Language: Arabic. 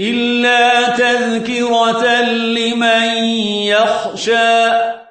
إلا تذكرة لمن يخشى.